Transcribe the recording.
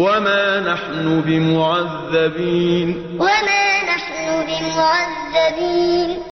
وَمَا نَحْنُ بِمُعَذَّبِينَ وَمَا نَحْنُ بِمُعَذَّبِينَ